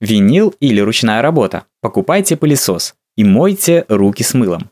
Винил или ручная работа. Покупайте пылесос и мойте руки с мылом.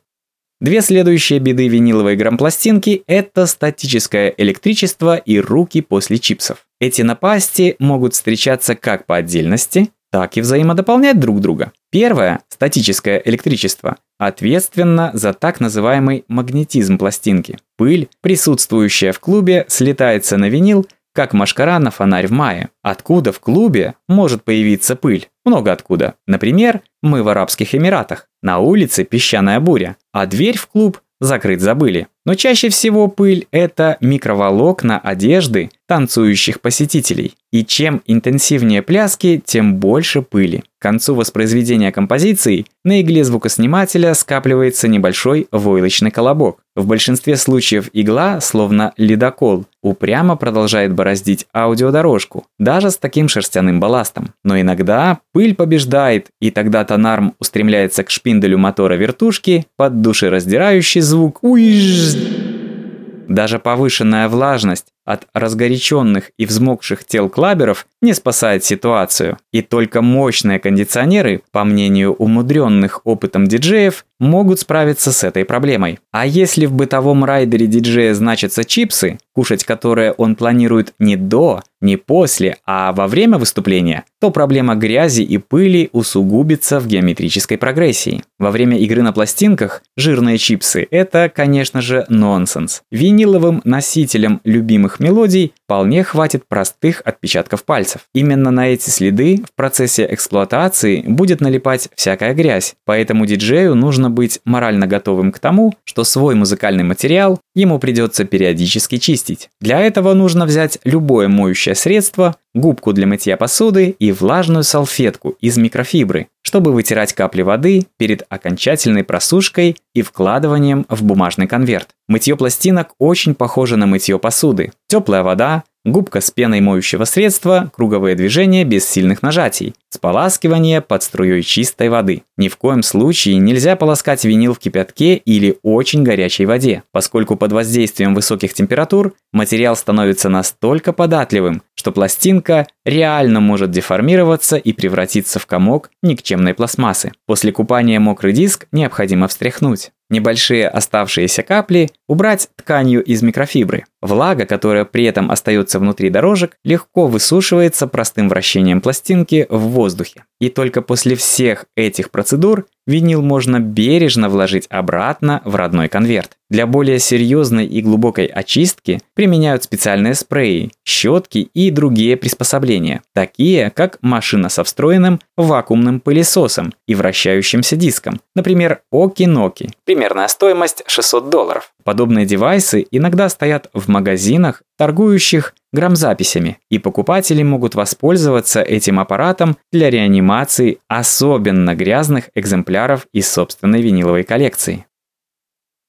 Две следующие беды виниловой грампластинки – это статическое электричество и руки после чипсов. Эти напасти могут встречаться как по отдельности, так и взаимодополнять друг друга. Первое, статическое электричество, ответственно за так называемый магнетизм пластинки. Пыль, присутствующая в клубе, слетается на винил, как машкара на фонарь в мае. Откуда в клубе может появиться пыль? Много откуда. Например, мы в Арабских Эмиратах. На улице песчаная буря, а дверь в клуб закрыть забыли. Но чаще всего пыль – это микроволокна одежды танцующих посетителей. И чем интенсивнее пляски, тем больше пыли. К концу воспроизведения композиции на игле звукоснимателя скапливается небольшой войлочный колобок. В большинстве случаев игла, словно ледокол, упрямо продолжает бороздить аудиодорожку, даже с таким шерстяным балластом. Но иногда пыль побеждает, и тогда тонарм устремляется к шпинделю мотора вертушки под душераздирающий звук «Уизж!». Даже повышенная влажность от разгоряченных и взмокших тел клаберов не спасает ситуацию. И только мощные кондиционеры, по мнению умудренных опытом диджеев, могут справиться с этой проблемой. А если в бытовом райдере диджея значатся чипсы, кушать которые он планирует не до, не после, а во время выступления, то проблема грязи и пыли усугубится в геометрической прогрессии. Во время игры на пластинках жирные чипсы – это, конечно же, нонсенс. Виниловым носителям любимых любимых мелодий вполне хватит простых отпечатков пальцев. Именно на эти следы в процессе эксплуатации будет налипать всякая грязь, поэтому диджею нужно быть морально готовым к тому, что свой музыкальный материал ему придется периодически чистить. Для этого нужно взять любое моющее средство, губку для мытья посуды и влажную салфетку из микрофибры, чтобы вытирать капли воды перед окончательной просушкой и вкладыванием в бумажный конверт. Мытье пластинок очень похоже на мытье посуды. Теплая вода, Губка с пеной моющего средства, круговые движения без сильных нажатий, споласкивание под струей чистой воды. Ни в коем случае нельзя полоскать винил в кипятке или очень горячей воде, поскольку под воздействием высоких температур материал становится настолько податливым, что пластинка реально может деформироваться и превратиться в комок никчемной пластмассы. После купания мокрый диск необходимо встряхнуть. Небольшие оставшиеся капли убрать тканью из микрофибры. Влага, которая при этом остается внутри дорожек, легко высушивается простым вращением пластинки в воздухе. И только после всех этих процедур винил можно бережно вложить обратно в родной конверт. Для более серьезной и глубокой очистки применяют специальные спреи, щетки и другие приспособления, такие как машина со встроенным вакуумным пылесосом и вращающимся диском, например, Окиноки. Примерная стоимость 600 долларов. Подобные девайсы иногда стоят в магазинах, торгующих грамзаписями, и покупатели могут воспользоваться этим аппаратом для реанимации особенно грязных экземпляров из собственной виниловой коллекции.